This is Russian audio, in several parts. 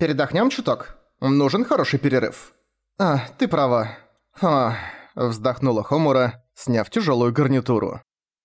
Передохнем чуток? Нужен хороший перерыв». «А, ты права». «А...» – вздохнула Хомура, сняв тяжелую гарнитуру.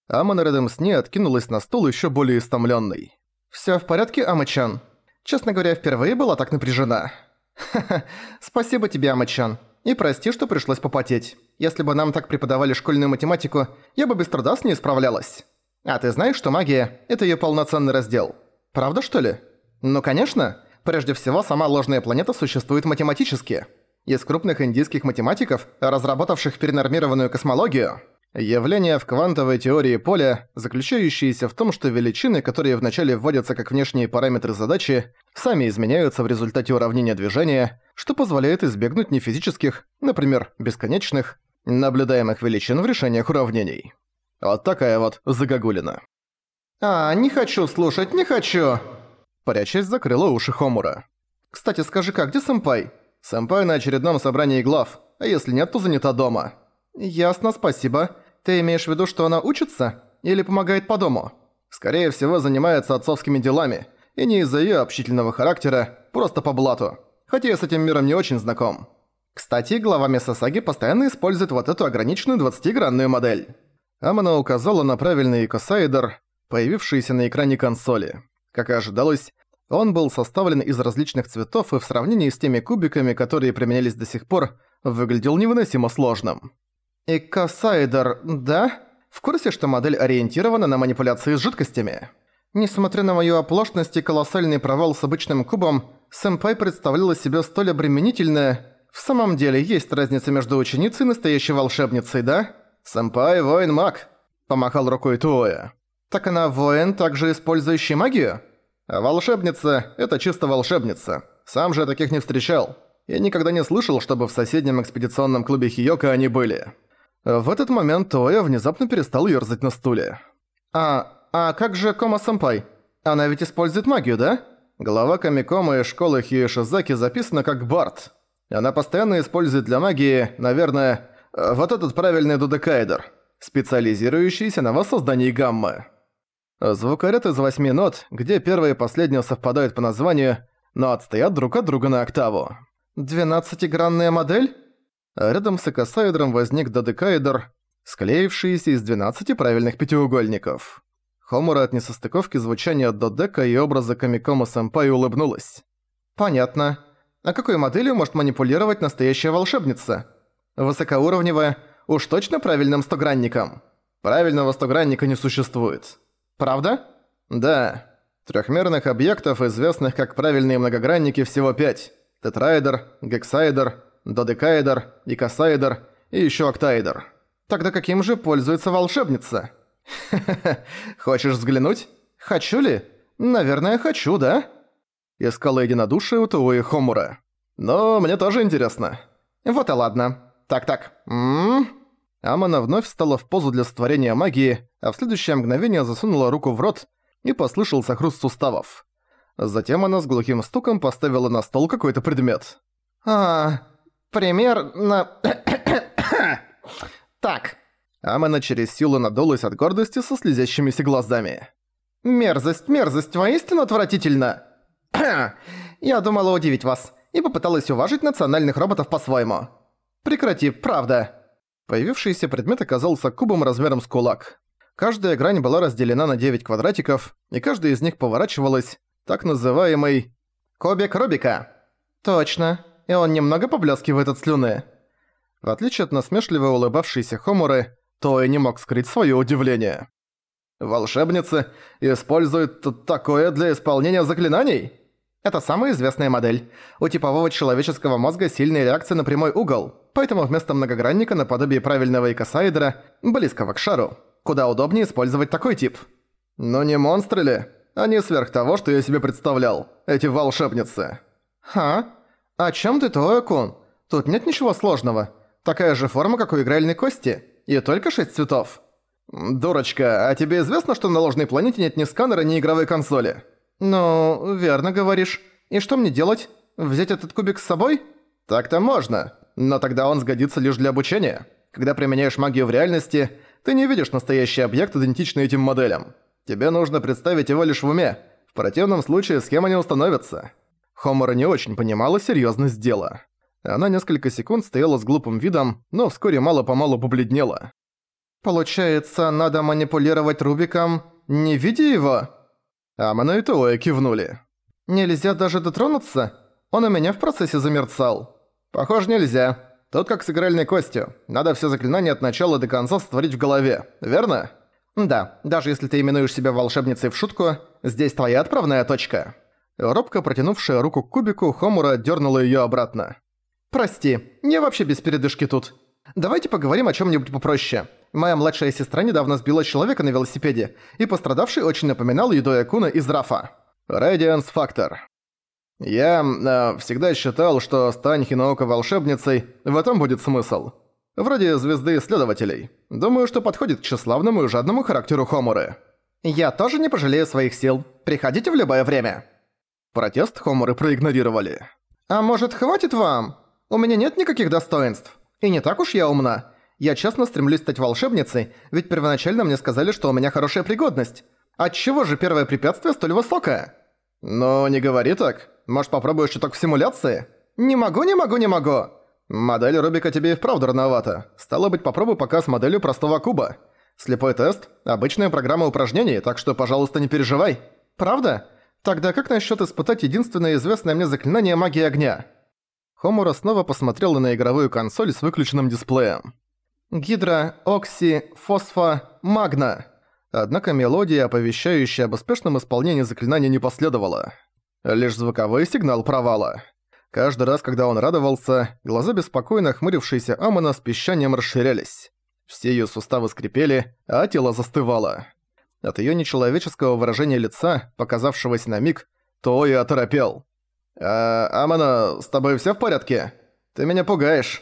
Амана рядом с ней откинулась на стул еще более истомленной. «Всё в порядке, Амачан? Честно говоря, впервые была так напряжена». «Ха-ха, спасибо тебе, Амачан. И прости, что пришлось попотеть. Если бы нам так преподавали школьную математику, я бы без труда с ней справлялась. А ты знаешь, что магия – это её полноценный раздел? Правда, что ли? Ну, конечно. Прежде всего, сама ложная планета существует математически. Из крупных индийских математиков, разработавших перенормированную космологию – Явление в квантовой теории поля, заключающееся в том, что величины, которые вначале вводятся как внешние параметры задачи, сами изменяются в результате уравнения движения, что позволяет избегнуть нефизических, например, бесконечных, наблюдаемых величин в решениях уравнений. Вот такая вот загогулина. «А, не хочу слушать, не хочу!» Прячась, закрыла уши Хомура. «Кстати, скажи-ка, где сэмпай?» «Сэмпай на очередном собрании глав, а если нет, то занята дома». «Ясно, спасибо. Ты имеешь в виду, что она учится? Или помогает по дому? Скорее всего, занимается отцовскими делами. И не из-за её общительного характера, просто по блату. Хотя я с этим миром не очень знаком. Кстати, глава Месосаги постоянно использует вот эту ограниченную 20-гранную модель. Амана указала на правильный икосаэдр, появившийся на экране консоли. Как и ожидалось, он был составлен из различных цветов и в сравнении с теми кубиками, которые применялись до сих пор, выглядел невыносимо сложным. Экосайдер, да? В курсе, что модель ориентирована на манипуляции с жидкостями? Несмотря на мою оплошность и колоссальный провал с обычным кубом, сэмпай представляла себе столь обременительное... В самом деле, есть разница между ученицей и настоящей волшебницей, да? Сэмпай – воин-маг, помахал рукой Туоя. Так она воин, также использующий магию? Волшебница – это чисто волшебница. Сам же я таких не встречал. Я никогда не слышал, чтобы в соседнем экспедиционном клубе Хиёка они были. В этот момент Тоя внезапно перестал ёрзать на стуле. «А, а как же Кома-сэмпай? Она ведь использует магию, да?» Глава Камикома из школы Хиешизаки записана как Барт. Она постоянно использует для магии, наверное, вот этот правильный додекаэдр, специализирующийся на воссоздании гаммы. Звукоряд из восьми нот, где первые и последние совпадают по названию, но отстоят друг от друга на октаву. «Двенадцатигранная модель?» рядом с экосайдером возник додекаэдр, склеившийся из 12 правильных пятиугольников. Хомура от несостыковки звучания додека и образа Камикома-сэмпай улыбнулась. «Понятно. А какой моделью может манипулировать настоящая волшебница? Высокоуровневая, уж точно правильным стогранником? Правильного стогранника не существует. Правда? Да. Трехмерных объектов, известных как правильные многогранники, всего пять. Тетраэдр, гексаэдр, додекаэдр, икосаэдр и еще октаэдр. Тогда каким же пользуется волшебница? Хочешь взглянуть? Хочу ли? Наверное, хочу, да? Искала единодушие у Туи Хомура. Но мне тоже интересно. Вот и ладно. Так-так. Ммм... Амана вновь встала в позу для сотворения магии, а в следующее мгновение засунула руку в рот и послышался хруст суставов. Затем она с глухим стуком поставила на стол какой-то предмет. а Примерно... так. Амана через силу надулась от гордости со слезящимися глазами. «Мерзость, мерзость, воистину отвратительно!» «Я думала удивить вас и попыталась уважить национальных роботов по-своему. Прекрати, правда!» Появившийся предмет оказался кубом размером с кулак. Каждая грань была разделена на 9 квадратиков, и каждая из них поворачивалась, так называемый «кубик Рубика». «Точно и он немного поблескивает от слюны. В отличие от насмешливо улыбавшейся Хомуры, Той не мог скрыть свое удивление. «Волшебницы используют такое для исполнения заклинаний?» Это самая известная модель. У типового человеческого мозга сильная реакция на прямой угол, поэтому вместо многогранника наподобие правильного икосаэдра, близкого к шару, куда удобнее использовать такой тип. Но не монстры ли? Они сверх того, что я себе представлял, эти волшебницы. Ха? «О чем ты, Тоя-кун? Тут нет ничего сложного. Такая же форма, как у игральной кости. И только шесть цветов». «Дурочка, а тебе известно, что на ложной планете нет ни сканера, ни игровой консоли?» «Ну, верно говоришь. И что мне делать? Взять этот кубик с собой?» «Так-то можно. Но тогда он сгодится лишь для обучения. Когда применяешь магию в реальности, ты не видишь настоящий объект, идентичный этим моделям. Тебе нужно представить его лишь в уме. В противном случае схема не установится». Хомора не очень понимала серьезность дела. Она несколько секунд стояла с глупым видом, но вскоре мало-помалу побледнела. «Получается, надо манипулировать Рубиком, не видя его?» Амана и Тоя кивнули. «Нельзя даже дотронуться? Он у меня в процессе замерцал». «Похоже, нельзя. Тут как с игральной костью. Надо все заклинания от начала до конца сотворить в голове, верно?» «Да, даже если ты именуешь себя волшебницей в шутку, здесь твоя отправная точка». Робко протянувшая руку к кубику, Хомура дернула ее обратно. «Прости, я вообще без передышки тут. Давайте поговорим о чем нибудь попроще. Моя младшая сестра недавно сбила человека на велосипеде, и пострадавший очень напоминал Юдоя Куна из Рафа. Radiance Factor. Я э, всегда считал, что стань Хинаока волшебницей, в этом будет смысл. Вроде звезды исследователей. Думаю, что подходит к тщеславному и жадному характеру Хомуры. Я тоже не пожалею своих сил. Приходите в любое время. Протест Хомуры проигнорировали. А может, хватит вам? У меня нет никаких достоинств. И не так уж я умна. Я честно стремлюсь стать волшебницей, ведь первоначально мне сказали, что у меня хорошая пригодность. Отчего же первое препятствие столь высокое? Ну, не говори так. Может, попробуешь чуток в симуляции? Не могу, не могу, не могу. Модель Рубика тебе и вправду рановато. Стало быть, попробуй пока с моделью простого куба. Слепой тест – обычная программа упражнений, так что, пожалуйста, не переживай. Правда? Тогда как насчет испытать единственное известное мне заклинание магии огня? Хомура снова посмотрела на игровую консоль с выключенным дисплеем. Гидра, Окси, Фосфа, Магна. Однако мелодия, оповещающая об успешном исполнении заклинания, не последовала. Лишь звуковой сигнал провала. Каждый раз, когда он радовался, глаза беспокойно хмурившейся Амона с пищанием расширялись. Все её суставы скрипели, а тело застывало. От её нечеловеческого выражения лица, показавшегося на миг, то и оторопел. «А, Амона, с тобой всё в порядке? Ты меня пугаешь».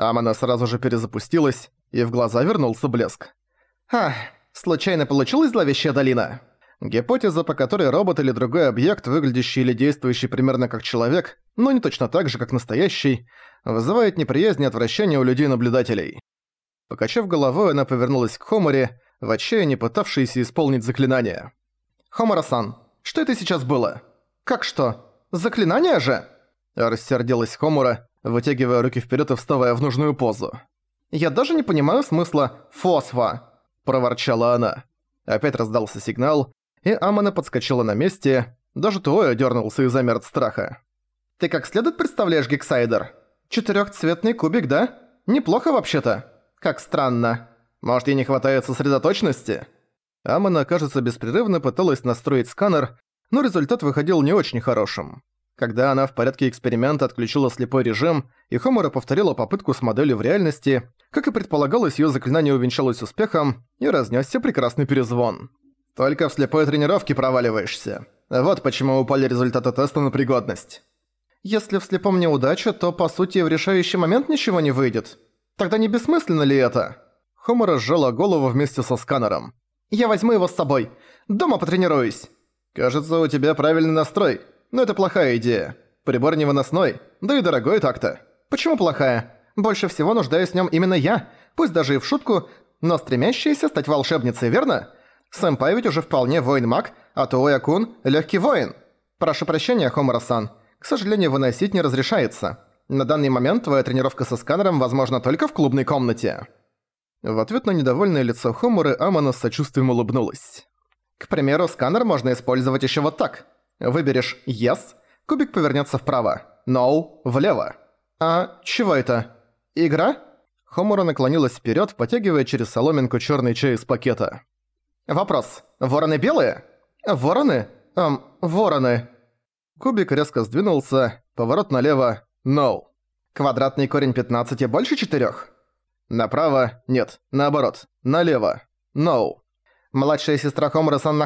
Амона сразу же перезапустилась, и в глаза вернулся блеск. «Ах, случайно получилась зловещая долина?» Гипотеза, по которой робот или другой объект, выглядящий или действующий примерно как человек, но не точно так же, как настоящий, вызывает неприязнь и отвращение у людей-наблюдателей. Покачав головой, она повернулась к Хоморе, в отчаянии пытавшейся исполнить заклинание. «Хомора-сан, что это сейчас было? Как что? Заклинание же?» Рассердилась Хомора, вытягивая руки вперед и вставая в нужную позу. «Я даже не понимаю смысла «фосфа», – проворчала она. Опять раздался сигнал, и Амана подскочила на месте, даже Туоя дернулся и замер от страха. «Ты как следует представляешь Гексайдер? Четырехцветный кубик, да? Неплохо вообще-то. Как странно. Может, ей не хватает сосредоточенности?» Амана, кажется, беспрерывно пыталась настроить сканер, но результат выходил не очень хорошим. Когда она в порядке эксперимента отключила слепой режим, и Хомора повторила попытку с моделью в реальности, как и предполагалось, её заклинание увенчалось успехом, и разнесся прекрасный перезвон. «Только в слепой тренировке проваливаешься. Вот почему упали результаты теста на пригодность». «Если в слепом неудача, то, по сути, в решающий момент ничего не выйдет. Тогда не бессмысленно ли это?» Хомора сжала голову вместе со сканером. «Я возьму его с собой. Дома потренируюсь». «Кажется, у тебя правильный настрой. Но это плохая идея. Прибор невыносной, да и дорогой так-то. Почему плохая? Больше всего нуждаюсь в нем именно я, пусть даже и в шутку, но стремящаяся стать волшебницей, верно? Сэмпай ведь уже вполне воин-маг, а Туоя-кун – легкий воин. Прошу прощения, Хомура-сан. К сожалению, выносить не разрешается. На данный момент твоя тренировка со сканером возможна только в клубной комнате». В ответ на недовольное лицо Хомуры Амана с сочувствием улыбнулась. «К примеру, сканер можно использовать еще вот так. Выберешь «Yes», кубик повернется вправо, «No» – влево. «А чего это? Игра?» Хомура наклонилась вперед, потягивая через соломинку черный чай из пакета. «Вопрос. Вороны белые?» «Вороны? Эм, вороны». Кубик резко сдвинулся, поворот налево «No». Квадратный корень 15 больше четырех? Направо – нет, наоборот, налево – «No». Младшая сестра Хомура-сан?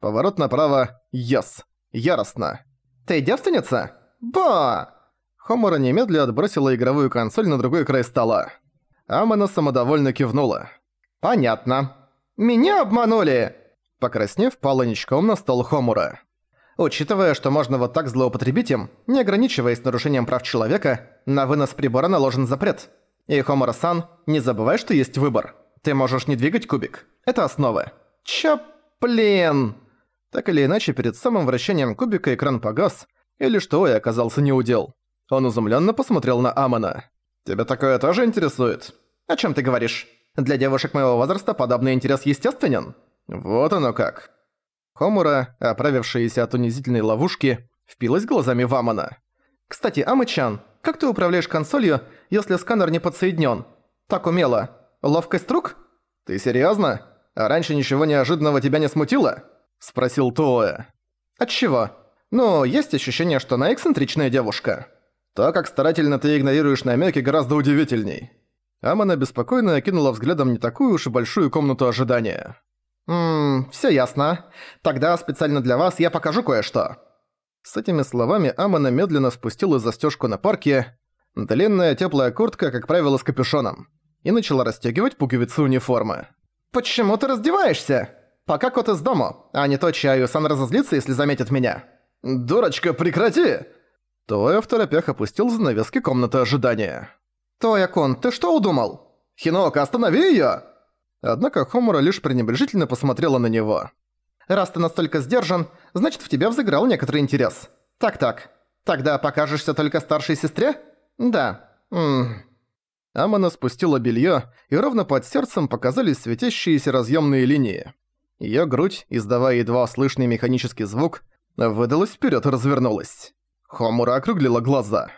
Поворот направо «Yes». Яростно. «Ты девственница?» «Ба!» Хомора немедля отбросила игровую консоль на другой край стола. Амана самодовольно кивнула. «Понятно. Меня обманули!» Покраснев, пала ничком на стол Хомура. Учитывая, что можно вот так злоупотребить им, не ограничиваясь нарушением прав человека, на вынос прибора наложен запрет. И Хомура-сан, не забывай, что есть выбор. Ты можешь не двигать кубик. Это основа. Чё, блин? Так или иначе, перед самым вращением кубика экран погас, Или что и оказался неудел. Он изумленно посмотрел на Амона. «Тебя такое тоже интересует?» «О чем ты говоришь? Для девушек моего возраста подобный интерес естественен». «Вот оно как». Хомура, оправившаяся от унизительной ловушки, впилась глазами в Амона. «Кстати, Амычан, как ты управляешь консолью, если сканер не подсоединен? Так умело. Ловкость рук?» «Ты серьезно? А раньше ничего неожиданного тебя не смутило?» – спросил Тоэ. «Отчего? Ну, есть ощущение, что она эксцентричная девушка». То, как старательно ты игнорируешь намеки, гораздо удивительней. Амана беспокойно окинула взглядом не такую уж и большую комнату ожидания. «Ммм, всё ясно. Тогда специально для вас я покажу кое-что». С этими словами Амана медленно спустила застёжку на парке, длинная тёплая куртка, как правило, с капюшоном, и начала расстёгивать пуговицы униформы. «Почему ты раздеваешься? Пока кот из дому, а не то Чаю-сан разозлится, если заметит меня». «Дурочка, прекрати!» Тоя в торопях опустил занавески комнаты ожидания. «Тоя-кон, ты что удумал? Хинока, останови её!» Однако Хомура лишь пренебрежительно посмотрела на него. «Раз ты настолько сдержан, значит в тебя взыграл некоторый интерес. Так-так. Тогда покажешься только старшей сестре? Да. Ммм...» Амана спустила белье, и ровно под сердцем показались светящиеся разъемные линии. Ее грудь, издавая едва слышный механический звук, выдалась вперед и развернулась. Хомура округлила глаза.